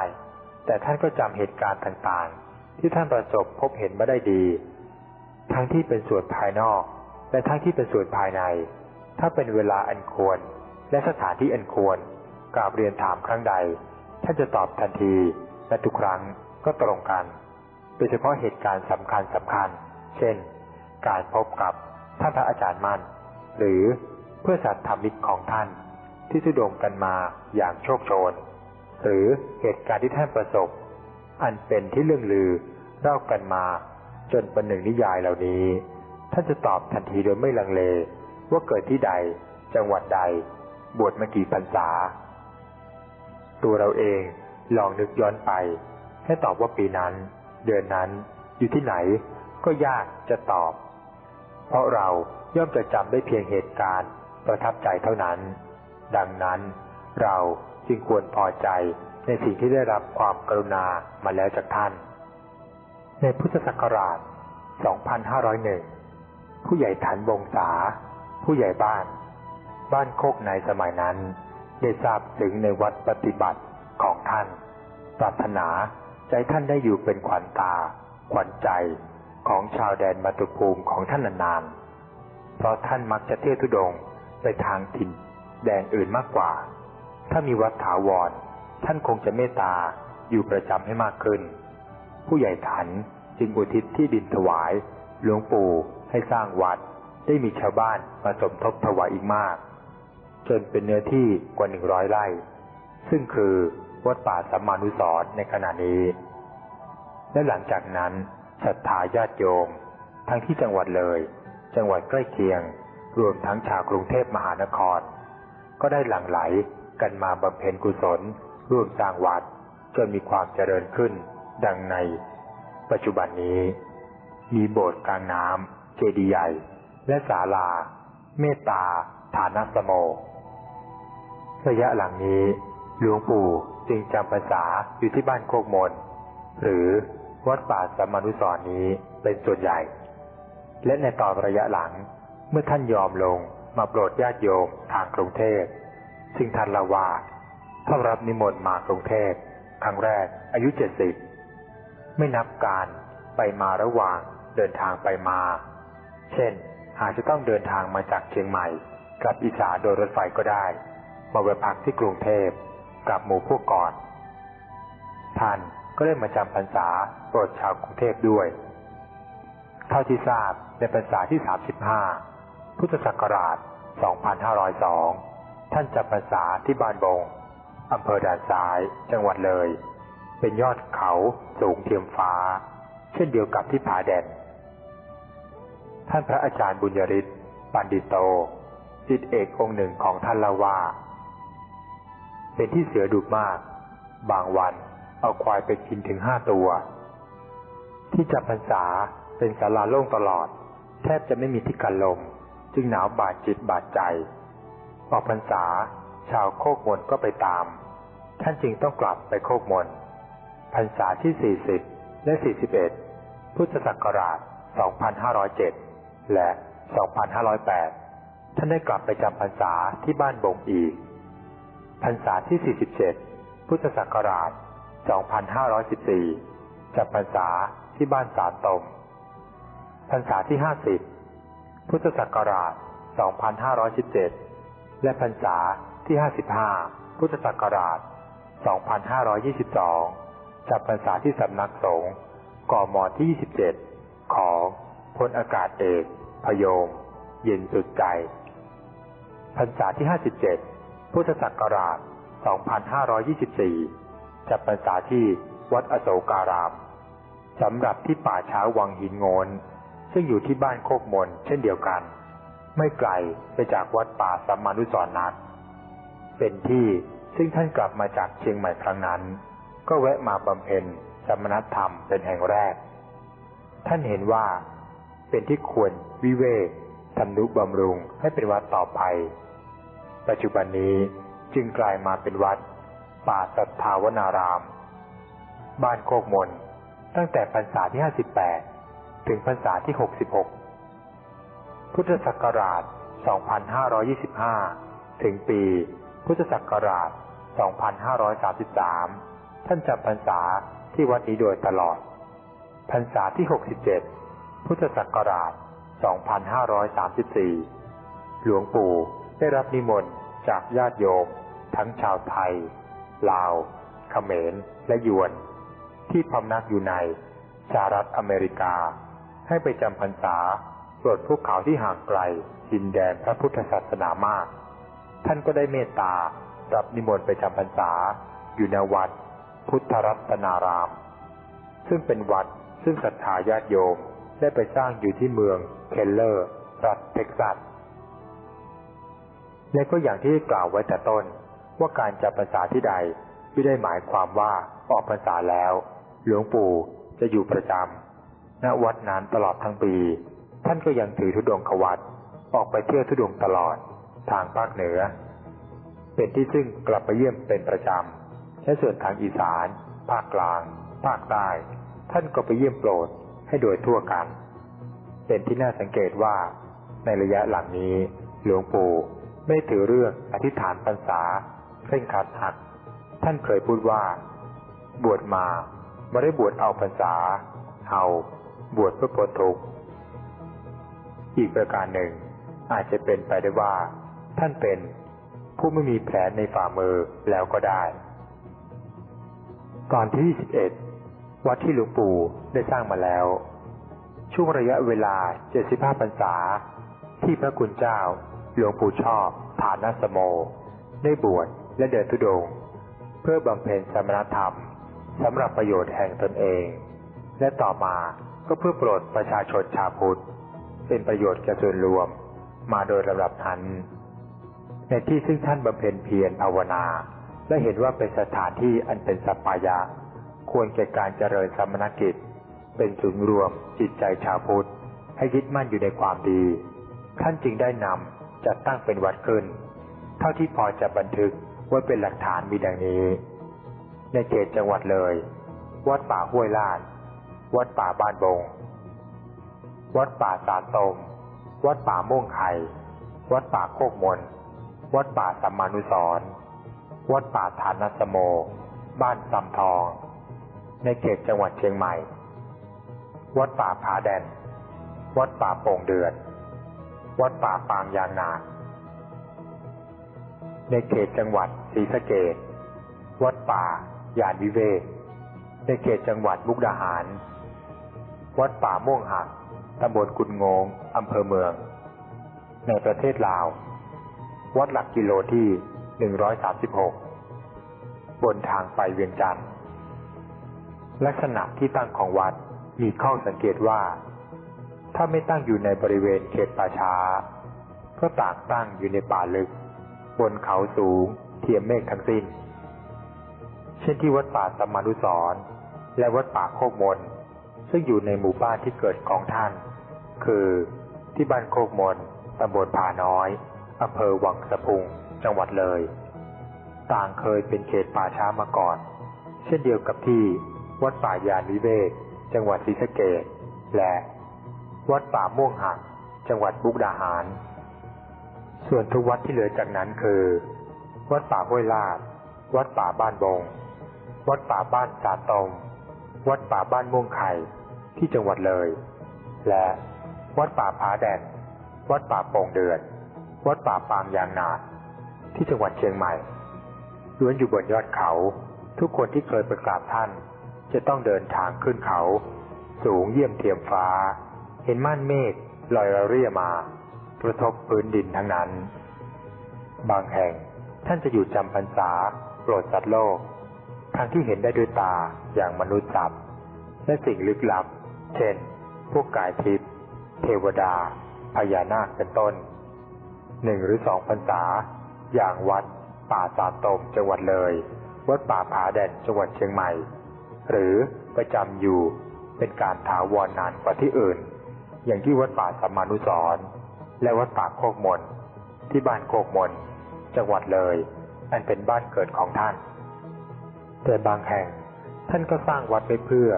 แต่ท่านก็จำเหตุการณ์ต่างๆ ที่ท่านประสบพบเห็นมาได้ดี ทั้งที่เป็นส่วนภายนอก และทั้งที่เป็นส่วนภายใน ถ้าเป็นเวลาอันควร และสถานที่อันควรกราบเรียนถามครั้งใด ท่านจะตอบทันทีและทุกครั้งก็ตรงกันโดยเฉพาะเหตุการณ์สำคัญสำคัญ เช่น การพบกับท่านพระอาจารย์มั่น หรือเพื่อสัตว์ธรรมิกของท่านที่สุดงกันมาอย่างโชคโชน หรือเหตุการณ์ที่ท่านประสบ อันเป็นที่เรื่องลือเล่ากันมา จนเป็นหนึ่งนิยายเหล่านี้ ท่านจะตอบทันทีโดยไม่ลังเล ว่าเกิดที่ใด จังหวัดใด บวชมากี่พรรษา ตัวเราเองลองนึกย้อนไป ให้ตอบว่าปีนั้น เดือนนั้น อยู่ที่ไหน ก็ยากจะตอบ เพราะเราย่อมจะจำได้เพียงเหตุการณ์ ประทับใจเท่านั้น ดังนั้น เราจึงควรพอใจในสิ่งที่ได้รับความกรุณามาแล้วจากท่าน ในพุทธศักราช 2501 ผู้ใหญ่ฐานวงศา ผู้ใหญ่บ้าน บ้านโคกในสมัยนั้น ได้ทราบถึงในวัดปฏิบัติของท่าน ปรารถนาใจท่านได้อยู่เป็นขวัญตา ขวัญใจของชาวแดนมาตุภูมิของท่านนานๆ เพราะท่านมักจะเที่ยวทุดงไปทางถิ่นแดนอื่นมากกว่า ถ้ามีวัดถาวร ท่านคงจะเมตตาอยู่ประจำให้มากขึ้น ผู้ใหญ่ถันจึงอุทิศที่ดินถวาย หลวงปู่ให้สร้างวัด ได้มีชาวบ้านมาสมทบถวายอีกมาก จนเป็นเนื้อที่กว่าหนึ่งร้อยไร่ ซึ่งคือวัดป่าสัมมานุสรในขณะนี้ และหลังจากนั้นศรัทธาญาติโยม ทั้งที่จังหวัดเลย จังหวัดใกล้เคียง รวมทั้งชาวกรุงเทพมหานคร ก็ได้หลั่งไหลกันมาบำเพ็ญกุศลร่วมสร้างวัด จนมีความเจริญขึ้น ดังในปัจจุบันนี้ มีโบสถ์กลางน้ำเจดีย์ใหญ่และศาลา เมตตา ฐานสโม ระยะหลังนี้หลวงปู่จึงจำพรรษาอยู่ที่บ้านโคกมน หรือวัดป่าสมานุสรนี้เป็นส่วนใหญ่ และในตอนระยะหลังเมื่อท่านยอมลงมาโปรดญาติโยมทางกรุงเทพซึ่งท่านละว่าท่านรับนิมนต์มากรุงเทพครั้งแรกอายุเจ็ดสิบ ไม่นับการไปมาระหว่างเดินทางไปมา เช่นหากจะต้องเดินทางมาจากเชียงใหม่กลับอีสานโดยรถไฟก็ได้ มาแวะพักที่กรุงเทพกลับหมู่พวกก่อน ท่านก็ได้มาจำพรรษาโปรดชาวกรุงเทพด้วย เท่าที่ทราบในพรรษาที่ 35 พุทธศักราช 2502 ท่านจำพรรษาที่บ้านบงอำเภอด่านซ้าย จังหวัดเลย เป็นยอดเขาสูงเทียมฟ้า เช่นเดียวกับที่ผาแดน ท่านพระอาจารย์บุญยริศปันดิโตจิตเอกองค์หนึ่งของท่านละว่า เป็นที่เสือดุมาก บางวันเอาควายไปกินถึงห้าตัว ที่จับพรรษาเป็นศาลาโล่งตลอด แทบจะไม่มีที่กันลม จึงหนาวบาดจิตบาดใจ ออกพรรษา ชาวโคกมนก็ไปตาม ท่านจึงต้องกลับไปโคกมน พรรษาที่ 40 และ 41 พุทธศักราช 2507 และ 2508 ท่านได้กลับไปจำพรรษาที่บ้านบงอีก พรรษาที่ 47 พุทธศักราช 2514 จำพรรษาที่บ้านสารตม พรรษาที่ 50 พุทธศักราช 2517 และพรรษาที่ 55 พุทธศักราช 2522 จำพรรษาที่สำนักสงฆ์ก่อมอที่ 27 ของพลอากาศเอก พยมเย็นสุดใจ พรรษาที่ 57 พุทธศักราช 2524จำพรรษาที่วัดอโศการามสำหรับที่ป่าช้าวังหินโงน ซึ่งอยู่ที่บ้านโคกมนเช่นเดียวกัน ไม่ไกลไปจากวัดป่าสัมมานุสรนัก เป็นที่ซึ่งท่านกลับมาจากเชียงใหม่ครั้งนั้น ก็แวะมาบำเพ็ญสมณธรรมเป็นแห่งแรก ท่านเห็นว่าเป็นที่ควรวิเวกทำนุบำรุงให้เป็นวัดต่อไป ปัจจุบันนี้จึงกลายมาเป็นวัด ป่าสัทธาวนาราม บ้านโคกมน ตั้งแต่พรรษาที่ 58 ถึงพรรษาที่ 66 พุทธศักราช 2525 ถึงปี พุทธศักราช 2533 ท่านจำพรรษาที่วัดนี้โดยตลอด พรรษาที่ 67 พุทธศักราช 2534 หลวงปู่ได้รับนิมนต์จากญาติโยม ทั้งชาวไทย ลาวเขมร และยวน ที่พำนักอยู่ในสหรัฐอเมริกา ให้ไปจำพรรษาโปรดพวกเขาที่ห่างไกลดินแดนพระพุทธศาสนามาก ท่านก็ได้เมตตารับนิมนต์ไปจำพรรษาอยู่ในวัด พุทธรัตนาราม ซึ่งเป็นวัดซึ่งศรัทธาญาติโยมได้ไปสร้างอยู่ที่เมืองเคลเลอร์ รัฐเท็กซัสและก็อย่างที่กล่าวไว้แต่ต้นว่าการจำพรรษาที่ใดไม่ได้หมายความว่าออกพรรษาแล้ว หลวงปู่จะอยู่ประจำณวัดนั้นตลอดทั้งปี ท่านก็ยังถือธุดงควัดออกไปเที่ยวธุดงตลอดทางภาคเหนือ เป็นที่ซึ่งกลับไปเยี่ยมเป็นประจำ และส่วนทางอีสาน ภาคกลาง ภาคใต้ ท่านก็ไปเยี่ยมโปรดให้โดยทั่วกัน เป็นที่น่าสังเกตว่า ในระยะหลังนี้ หลวงปู่ไม่ถือเรื่องอธิษฐานพรรษาเคร่งขัดหัก ท่านเคยพูดว่า บวชมาไม่ได้บวชเอาพรรษา เอาบวชเพื่อพ้นทุกข์อีกประการหนึ่ง อาจจะเป็นไปได้ว่า ท่านเป็นผู้ไม่มีแผลในฝ่ามือแล้วก็ได้ ตอนที่ 21 วัดที่หลวงปู่ได้สร้างมาแล้ว ช่วงระยะเวลา 75พรรษา ที่พระคุณเจ้า หลวงปู่ชอบฐานสโม ได้บวชและเดินทุดง เพื่อบำเพ็ญสมณธรรมสำหรับประโยชน์แห่งตนเอง และต่อมาก็เพื่อโปรดประชาชนชาวพุทธ เป็นประโยชน์แก่ส่วนรวมมาโดยลำดับนั้น ในที่ซึ่งท่านบำเพ็ญเพียรภาวนา และเห็นว่าเป็นสถานที่อันเป็นสัปปายะ ควรแก่การเจริญสมณกิจ เป็นศูนย์รวมจิตใจชาวพุทธ ให้ยึดมั่นอยู่ในความดี ท่านจึงได้นำจัดตั้งเป็นวัดขึ้น เท่าที่พอจะบันทึกไว้เป็นหลักฐานมีดังนี้ ในเขตจังหวัดเลย วัดป่าห้วยลาดวัดป่าบ้านบง วัดป่าสาตม วัดป่าม่วงไข่ วัดป่าโคกมน วัดป่าสัมมานุสร วัดป่าฐานัสโม บ้านซำทอง ในเขตจังหวัดเชียงใหม่ วัดป่าผาแดน วัดป่าโป่งเดือด วัดป่าปางยางนา ในเขตจังหวัดศรีสะเกดวัดป่ายานวิเวก ในเขตจังหวัดมุกดาหาร วัดป่าม่วงหัก ตำบลกุนงง อำเภอเมือง ในประเทศลาว วัดหลักกิโลที่ 136 บนทางไปเวียงจันทร์ลักษณะที่ตั้งของวัดมีข้อสังเกตว่า ถ้าไม่ตั้งอยู่ในบริเวณเขตป่าช้า ก็ต่างตั้งอยู่ในป่าลึก บนเขาสูง เทียมเมฆทั้งสิ้น เช่นที่วัดป่าสมานุสรและวัดป่าโคกมนซึ่งอยู่ในหมู่บ้านที่เกิดของท่าน คือที่บ้านโคกมนตำบลผาน้อยอำเภอวังสะพุง จังหวัดเลย ต่างเคยเป็นเขตป่าช้ามาก่อน เช่นเดียวกับที่วัดป่ายานวิเวกจังหวัดศรีสะเกษและวัดป่าม่วงหักจังหวัดบุกดาหาร ส่วนทุกวัดที่เหลือจากนั้นคือ วัดป่าห้วยลาด วัดป่าบ้านบง วัดป่าบ้านสาตมวัดป่าบ้านม่วงไข่ที่จังหวัดเลย และวัดป่าผาแดนวัดป่าโป่งเดือนวัดป่าปางยางนาด ที่จังหวัดเชียงใหม่ล้วนอยู่บนยอดเขา ทุกคนที่เคยไปกราบท่าน จะต้องเดินทางขึ้นเขา สูงเยี่ยมเทียมฟ้า เห็นม่านเมฆลอยระเรียมากระทบพื้นดินทั้งนั้น บางแห่งท่านจะอยู่จำพรรษาโปรดสัตว์โลกทางที่เห็นได้ด้วยตาอย่างมนุษย์จับ และสิ่งลึกลับ เช่น พวกกายทิพย์เทวดา พญานาคเป็นต้นหนึ่งหรือสองพรรษา อย่างวัด ป่าสาตมจังหวัดเลย วัดป่าผาแดนจังหวัดเชียงใหม่ หรือประจำอยู่เป็นการถาวรนานกว่าที่อื่น อย่างที่วัดป่าสัมมานุสรและวัดป่าโคกมนที่บ้านโคกมนจังหวัดเลยอันเป็นบ้านเกิดของท่าน แต่บางแห่งท่านก็สร้างวัดไว้เพื่อ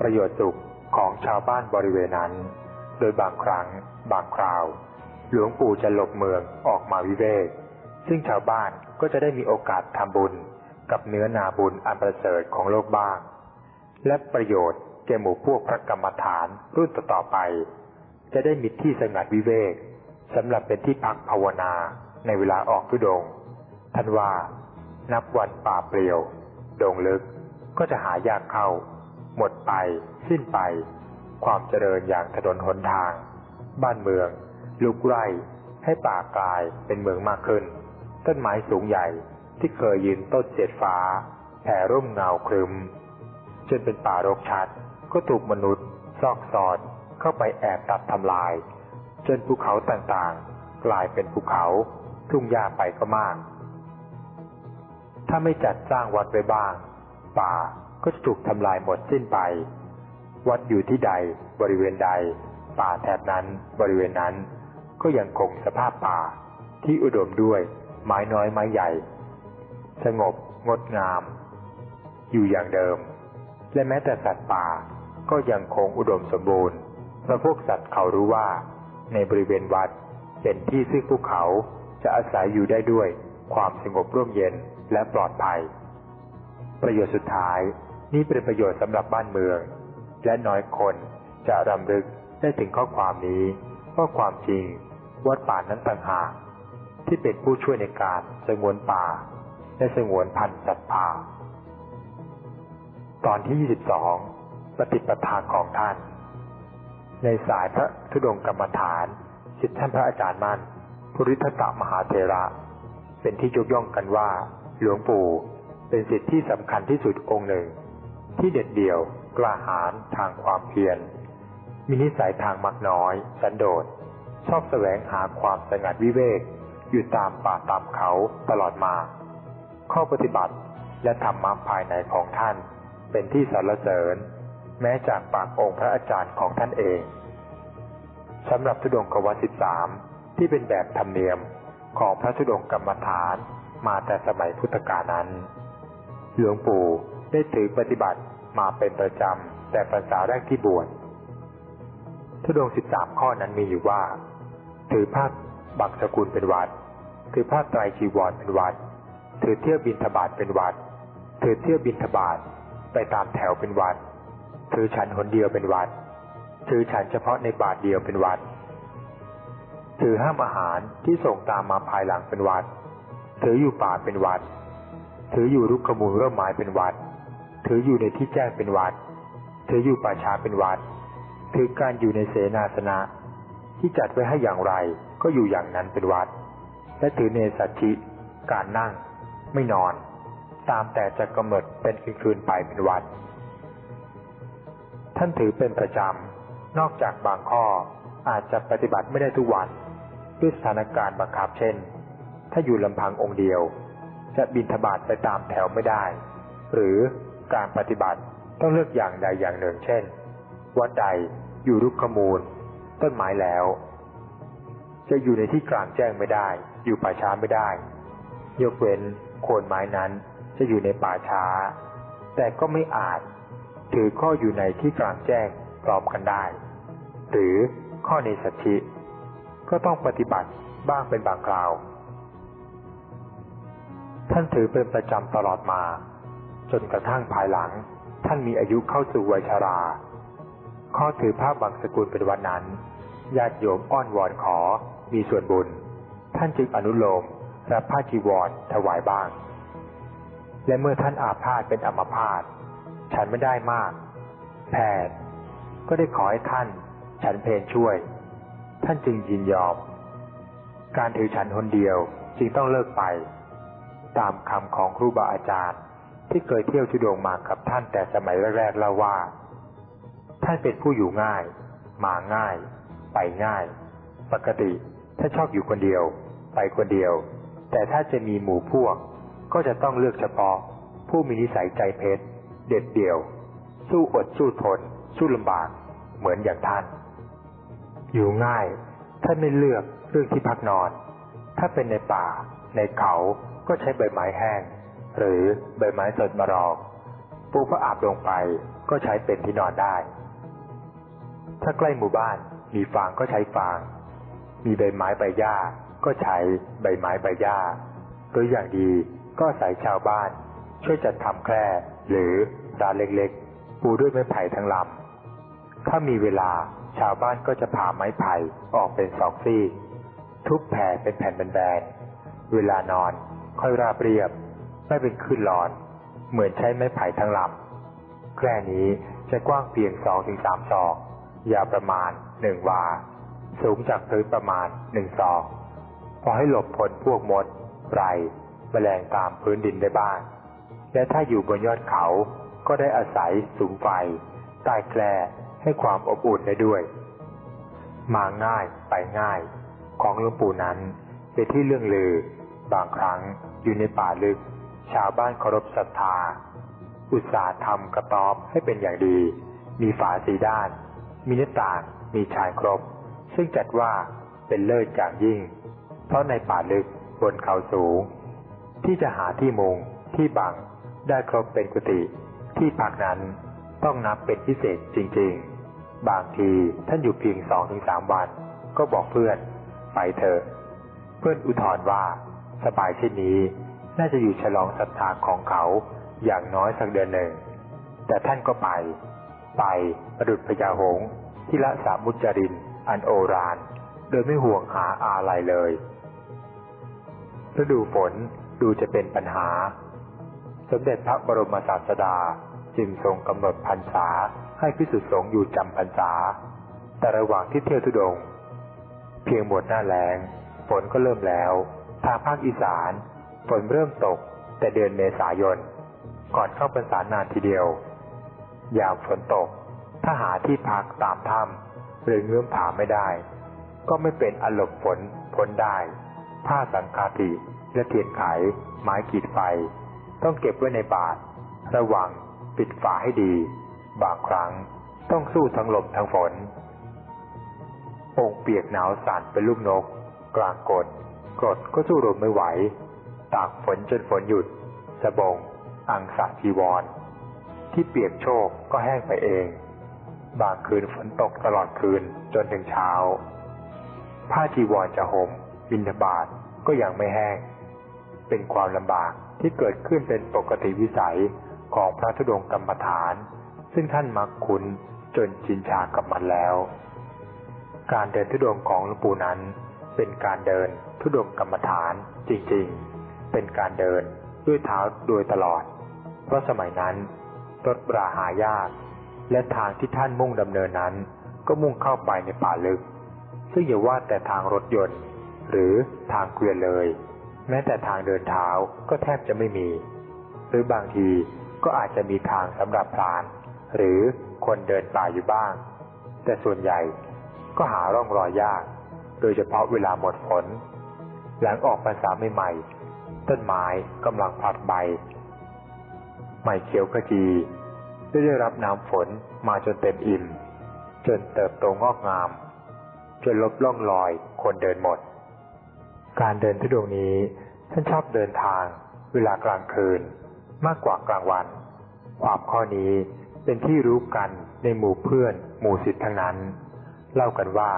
ประโยชน์สุขของชาวบ้านบริเวณนั้น โดยบางครั้ง บางคราว หลวงปู่จะหลบเมืองออกมาวิเวก ซึ่งชาวบ้านก็จะได้มีโอกาสทำบุญกับเนื้อนาบุญอันประเสริฐของโลกบ้าง และประโยชน์แก่หมู่พวกพระกรรมฐานรุ่นต่อๆไป จะได้มีที่สงัดวิเวกสำหรับเป็นที่พักภาวนาในเวลาออกทุดงท่านว่า นับวันป่าเปลี่ยว ดงลึกก็จะหายากเข้า หมดไป สิ้นไป ความเจริญอย่างถนนหนทาง บ้านเมือง ลุกไร่ให้ป่ากลายเป็นเมืองมากขึ้น ต้นไม้สูงใหญ่ที่เคยยืนต้นเจ็ดฟ้าแผ่ร่มเงาครึม จนเป็นป่ารกชัด ก็ถูกมนุษย์ซอกซอนเข้าไปแอบตัดทำลาย จนภูเขาต่างๆ กลายเป็นภูเขาทุ่งหญ้าไปก็มาก ถ้าไม่จัดสร้างวัดไว้บ้าง ป่าก็จะถูกทำลายหมดสิ้นไป วัดอยู่ที่ใดบริเวณใด ป่าแถบนั้นบริเวณนั้น ก็ยังคงสภาพป่าที่อุดมด้วย ไม้น้อยไม้ใหญ่ สงบงดงาม อยู่อย่างเดิม และแม้แต่สัตว์ป่าก็ยังคงอุดมสมบูรณ์เพราะพวกสัตว์เขารู้ว่า ในบริเวณวัดเป็นที่ซึ่งพวกเขาจะอาศัยอยู่ได้ด้วยความสงบร่มเย็นและปลอดภัย ประโยชน์สุดท้ายนี่เป็นประโยชน์สำหรับบ้านเมือง และน้อยคนจะรำลึกได้ถึงข้อความนี้ว่าความจริงวัดป่านั้นต่างหาก ที่เป็นผู้ช่วยในการสงวนป่า และสงวนพันธุ์สัตว์ป่า ตอนที่ 22 ปฏิปทาของท่าน ในสายพระธุดงกรรมฐานสิทธิท่านพระอาจารย์มั่นภูริทัตมหาเทระ เป็นที่ยกย่องกันว่า หลวงปู่เป็นสิทธิที่สำคัญที่สุดองค์หนึ่ง ที่เด็ดเดี่ยวกล้าหาญทางความเพียรมีนิสัยทางมักน้อย สันโดษชอบแสวงหาความสงัดวิเวก อยู่ตามป่าตามเขาตลอดมา ข้อปฏิบัติและธรรมะภายในของท่านเป็นที่สรรเสริญ แม้จากปากองค์พระอาจารย์ของท่านเองสำหรับทุดงกวัสิบสามที่เป็นแบบธรรมเนียมของพระธุดงกรรมฐานมาแต่สมัยพุทธกาลนั้น หลวงปู่ได้ถือปฏิบัติมาเป็นประจำแต่ภาษาแรกที่บวชทุดงสิบสามข้อนั้นมีอยู่ว่า ถือผ้าบักสกุลเป็นวัด ถือผ้าไตรจีวรเป็นวัด ถือเที่ยวบินทบาทเป็นวัด ถือเที่ยวบินทบาทไปตามแถวเป็นวัด ถือฉันหนเดียวเป็นวัด ถือฉันเฉพาะในบาทเดียวเป็นวัด ถือห้ามอาหารที่ส่งตามมาภายหลังเป็นวัด ถืออยู่ป่าเป็นวัด ถืออยู่รุกขมูลร่มไม้เป็นวัด ถืออยู่ในที่แจ้งเป็นวัด ถืออยู่ป่าช้าเป็นวัด ถือการอยู่ในเสนาสนะที่จัดไว้ให้อย่างไรก็อยู่อย่างนั้นเป็นวัด และถือเนสัชิการนั่ง ไม่นอน ตามแต่จะกำหนดเป็นคืนๆไปเป็นวัดท่านถือเป็นประจำ นอกจากบางข้ออาจจะปฏิบัติไม่ได้ทุกวันด้วยสถานการณ์บังคับเช่น ถ้าอยู่ลำพังองค์เดียว จะบินทบาทไปตามแถวไม่ได้ หรือการปฏิบัติต้องเลือกอย่างใดอย่างหนึ่งเช่น วัดใดอยู่รุกขมูล ต้นไม้แล้ว จะอยู่ในที่กลางแจ้งไม่ได้ อยู่ป่าช้าไม่ได้ ยกเว้นโคนไม้นั้นจะอยู่ในป่าช้า แต่ก็ไม่อาจ ถือข้ออยู่ในที่กลางแจ้งพร้อมกันได้ หรือข้อในสัจชิก็ต้องปฏิบัติบ้างเป็นบางคราว ท่านถือเป็นประจำตลอดมา จนกระทั่งภายหลัง ท่านมีอายุเข้าสู่วัยชารา ข้อถือผ้าบางสกุลเป็นวันนั้นญาติโยมอ้อนวอนขอมีส่วนบุญ ท่านจึงอนุโลมรับผ้าจีวรถวายบ้าง และเมื่อท่านอาพาธเป็นอัมพาตฉันไม่ได้มาก แพทย์ ก็ได้ขอให้ท่าน ฉันเพนช่วย ท่านจึงยินยอม การถือฉันคนเดียวจึงต้องเลิกไป ตามคำของครูบาอาจารย์ที่เคยเที่ยวทุดงมากับท่านแต่สมัยแรกๆเล่าว่า ท่านเป็นผู้อยู่ง่าย มาง่าย ไปง่าย ปกติถ้าชอบอยู่คนเดียว ไปคนเดียว แต่ถ้าจะมีหมู่พวก ก็จะต้องเลือกเฉพาะ ผู้มีนิสัยใจเพชรเด็ดเดี่ยว สู้อดสู้ทน สู้ลำบาก เหมือนอย่างท่าน อยู่ง่ายท่านไม่เลือกเรื่องที่พักนอน ถ้าเป็นในป่า ในเขาก็ใช้ใบไม้แห้ง หรือใบไม้สดมารองปูพระอาบลงไปก็ใช้เป็นที่นอนได้ ถ้าใกล้หมู่บ้านมีฟางก็ใช้ฟาง มีใบไม้ใบหญ้า ก็ใช้ใบไม้ใบหญ้าหรือย่างดีก็ใส่ชาวบ้าน ช่วยจัดทำแคร่หรือร้านเล็กๆ ปูด้วยไม้ไผ่ทั้งลำถ้ามีเวลาชาวบ้านก็จะผ่าไม้ไผ่ออกเป็นสองซี่ ทุบแผ่เป็นแผ่นแบนๆ เวลานอนค่อยราบเรียบ ไม่เป็นขึ้นลอน เหมือนใช้ไม้ไผ่ทั้งลำแคร่นี้จะกว้างเพียงสองถึงสามศอก ยาวประมาณหนึ่งวา สูงจากพื้นประมาณหนึ่งศอก พอให้หลบพ้นพวกมดไรแมลงตามพื้นดินได้บ้าง และถ้าอยู่บนยอดเขาก็ได้อาศัยสูงไฟใต้แคร่ให้ความอบอุ่นได้ด้วย มาง่ายไปง่าย ของหลวงปู่นั้นเป็นที่เรื่องลือ บางครั้งอยู่ในป่าลึก ชาวบ้านเคารพศรัทธา อุตสาห์ทำกระต๊อบให้เป็นอย่างดี มีฝาสีด้าน มีหน้าต่าง มีชายครบ ซึ่งจัดว่าเป็นเลิศอย่างยิ่ง เพราะในป่าลึกบนเขาสูง ที่จะหาที่มุงที่บังได้ครบเป็นกุฏิที่พักนั้นต้องนับเป็นพิเศษจริงๆ บางทีท่านอยู่เพียงสองถึงสามวัน ก็บอกเพื่อน ไปเถอะ เพื่อนอุทธรว่า สบายเช่นนี้ น่าจะอยู่ฉลองศรัทธาของเขาอย่างน้อยสักเดือนหนึ่ง แต่ท่านก็ไป ไปประดุดพญาหงที่ละสามุจริน อันโอราน โดยไม่ห่วงหาอะไรเลย ฤดูฝนดูจะเป็นปัญหา สมเด็จพระบรมศาสดาจึงทรงกำหนดพรรษาให้พิสุทธิสงฆ์อยู่จำพรรษา แต่ระหว่างที่เที่ยวทุดง เพียงหมดหน้าแล้งฝนก็เริ่มแล้ว ทางภาคอีสานฝนเริ่มตกแต่เดือนเมษายน ก่อนเข้าพรรษานานทีเดียว ยามฝนตก ถ้าหาที่พักตามถ้ำหรือเงื้อมผาไม่ได้ ก็ไม่เป็นอลบฝนพ้นได้ ผ้าสังคาติและเทียนไข ไม้ขีดไฟ ต้องเก็บไว้ในบาตรระวังปิดฝาให้ดี บางครั้งต้องสู้ทั้งลมทั้งฝน องเปียกหนาวสั่นเป็นลูกนก กลางกดกดก็สู้ลมไม่ไหว ตากฝนจนฝนหยุด สบง อังสะจีวร ที่เปียกโชกก็แห้งไปเอง บางคืนฝนตกตลอดคืนจนถึงเช้า ผ้าจีวรจะห่ม บินบาตก็ยังไม่แห้ง เป็นความลำบากที่เกิดขึ้นเป็นปกติวิสัยของพระธุดงกรรมฐาน ซึ่งท่านมักคุ้นจนชินชากับมันแล้ว การเดินธุดงของหลวงปู่นั้น เป็นการเดินธุดงกรรมฐานจริงๆ เป็นการเดินด้วยเท้าโดยตลอด เพราะสมัยนั้นรถปราหายาก และทางที่ท่านมุ่งดำเนินนั้น ก็มุ่งเข้าไปในป่าลึก ซึ่งอย่าว่าแต่ทางรถยนต์ หรือทางเกวียนเลย แม้แต่ทางเดินเท้าก็แทบจะไม่มี หรือบางทีก็อาจจะมีทางสำหรับพราน หรือคนเดินป่าอยู่บ้าง แต่ส่วนใหญ่ก็หาร่องรอยยาก โดยเฉพาะเวลาหมดฝน หลังออกพรรษาใหม่ๆต้นไม้กำลังผลัดใบใหม่เขียวขจีได้ได้รับน้ำฝนมาจนเต็มอิ่ม จนเติบโตงอกงาม จนลบล่องรอยคนเดินหมด การเดินทุดงนี้ท่านชอบเดินทางเวลากลางคืน มากกว่ากลางวัน ความข้อนี้เป็นที่รู้กันในหมู่เพื่อนหมู่สิทธิ์ทั้งนั้น เล่ากันว่า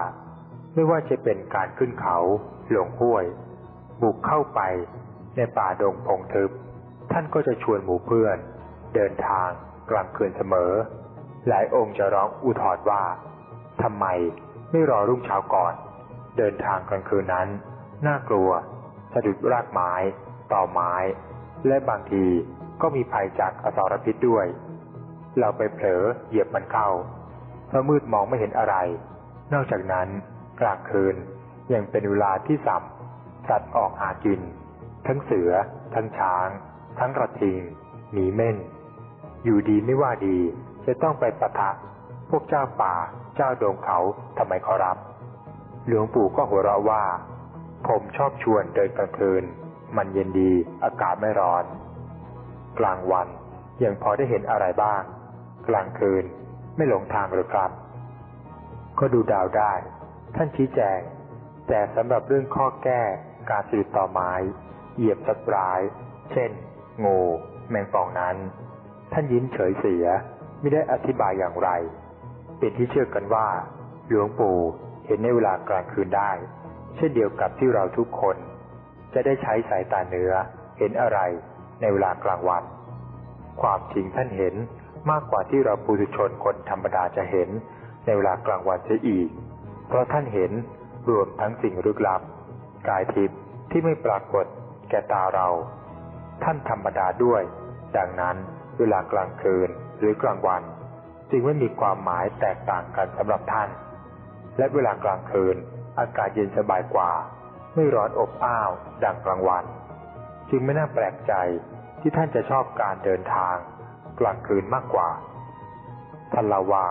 ไม่ว่าจะเป็นการขึ้นเขาหลงห้วย บุกเข้าไปในป่าดงพงทึบ ท่านก็จะชวนหมู่เพื่อน เดินทางกลางคืนเสมอ หลายองค์จะร้องอุทธรว่าทำไมไม่รอรุ่งเช้าก่อน เดินทางกลางคืนนั้น น่ากลัว สะดุดรากไม้ ต่อไม้ และบางทีก็มีภัยจากอสรพิษด้วย เราไปเผลอเหยียบมันเข้าเพราะมืดมองไม่เห็นอะไร นอกจากนั้นกลางคืนยังเป็นเวลาที่สัมสัตว์ออกหากิน ทั้งเสือ ทั้งช้าง ทั้งกระทิงหมีเม่น อยู่ดีไม่ว่าดีจะต้องไปปะทะพวกเจ้าป่า เจ้าโดงเขาทำไมขอรับ หลวงปู่ก็หัวเราะว่า ผมชอบชวนเดินกลางคืน มันเย็นดี อากาศไม่ร้อน กลางวันยังพอได้เห็นอะไรบ้าง กลางคืนไม่หลงทางหรือครับ ก็ดูดาวได้ ท่านชี้แจง แต่สำหรับเรื่องข้อแก้การสืบต่อไม้ เหยียบสัตว์ร้าย เช่น งู แมงป่องนั้น ท่านยิ้มเฉยเสีย ไม่ได้อธิบายอย่างไร เป็นที่เชื่อกันว่า หลวงปู่เห็นในเวลากลางคืนได้ เช่นเดียวกับที่เราทุกคน จะได้ใช้สายตาเนื้อเห็นอะไรในเวลากลางวัน ความจริงท่านเห็นมากกว่าที่เราปุถุชนคนธรรมดาจะเห็นในเวลากลางวันเสียอีก เพราะท่านเห็นรวมทั้งสิ่งลึกลับ กายทิพย์ที่ไม่ปรากฏแก่ตาเรา ท่านธรรมดาด้วย ดังนั้นเวลากลางคืนหรือกลางวัน จึงไม่มีความหมายแตกต่างกันสำหรับท่าน และเวลากลางคืน อากาศเย็นสบายกว่า ไม่ร้อนอบอ้าว ดังกลางวัน จึงไม่น่าแปลกใจที่ท่านจะชอบการเดินทาง กลางคืนมากกว่าท่านเล่าว่า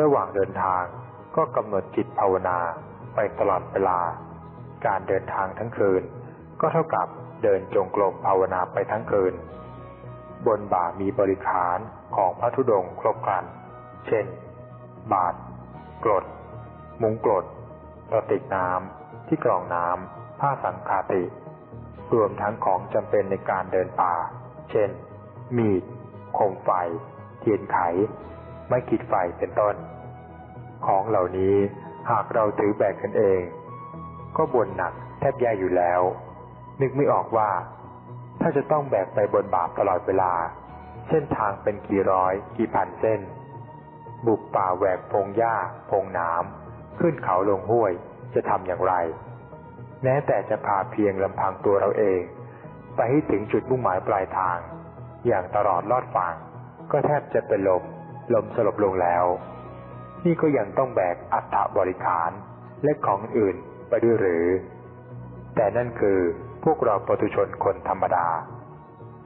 ระหว่างเดินทางก็กำหนดจิตภาวนาไปตลอดเวลา การเดินทางทั้งคืน ก็เท่ากับเดินจงกรมภาวนาไปทั้งคืน บนบ่ามีบริขารของพระธุดงค์ครบครัน เช่น บาทกรด มุงกรด กระติกน้ำที่กรองน้ำผ้าสังคาติ รวมทั้งของจำเป็นในการเดินป่า เช่น มีดโคมไฟ เทียนไข ไม้ขีดไฟเป็นต้น ของเหล่านี้หากเราถือแบกกันเอง ก็บนหนักแทบแย่อยู่แล้ว นึกไม่ออกว่า ถ้าจะต้องแบกไปบนบาปตลอดเวลา เส้นทางเป็นกี่ร้อย กี่พันเส้น บุกป่าแหวกพงหญ้าพงน้ำ ขึ้นเขาลงห้วยจะทำอย่างไร แม้แต่จะพาเพียงลำพังตัวเราเอง ไปให้ถึงจุดมุ่งหมายปลายทาง อย่างตลอดลอดฝั่งก็แทบจะเป็นลมลมสลบลงแล้ว นี่ก็ยังต้องแบกอัฐบริขารและของอื่นไปด้วยหรือ แต่นั่นคือพวกเราปุถุชนคนธรรมดา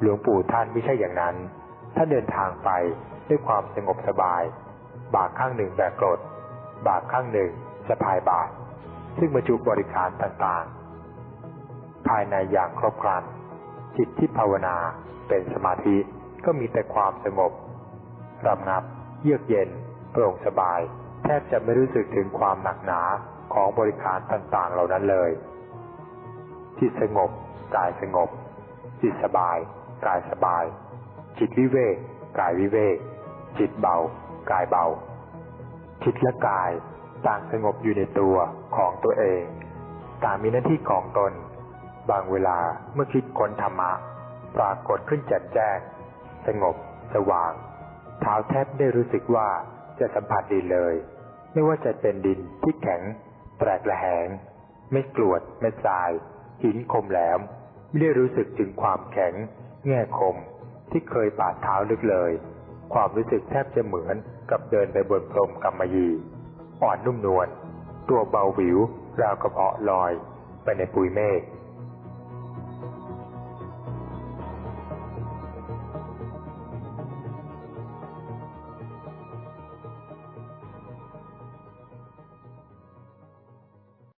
หลวงปู่ท่านไม่ใช่อย่างนั้น ท่านเดินทางไปด้วยความสงบสบาย บากข้างหนึ่งแบกกรด บากข้างหนึ่งสะพายบาท ซึ่งบรรจุบริการต่างๆ ภายในอย่างครบครัน จิตที่ภาวนาเป็นสมาธิก็มีแต่ความสงบรำงับ เยือกเย็น โปร่งสบาย แทบจะไม่รู้สึกถึงความหนักหนาของบริการต่างๆ เหล่านั้นเลย จิตสงบกายสงบ จิตสบาย กายสบาย จิตวิเวกกายวิเวกจิตเบา กายเบา จิตและกายต่างสงบอยู่ในตัวของตัวเอง ต่างมีหน้าที่ของตน บางเวลาเมื่อคิดค้นธรรมะ ปรากฏขึ้นแจ่มแจ้ง สงบ สว่าง เท้าแทบได้รู้สึกว่าจะสัมผัสดินเลย ไม่ว่าจะเป็นดินที่แข็ง แตกระแหง ไม่กรวด ไม่ทราย หินคมแหลม ไม่ได้รู้สึกถึงความแข็ง แง่คมที่เคยบาดเท้าลึกเลย ความรู้สึกแทบจะเหมือนกับเดินไปบนพรมกำมะหยี่อ่อนนุ่มนวลตัวเบาหวิว ราวกระเพาะลอย ไปในปุยเมฆ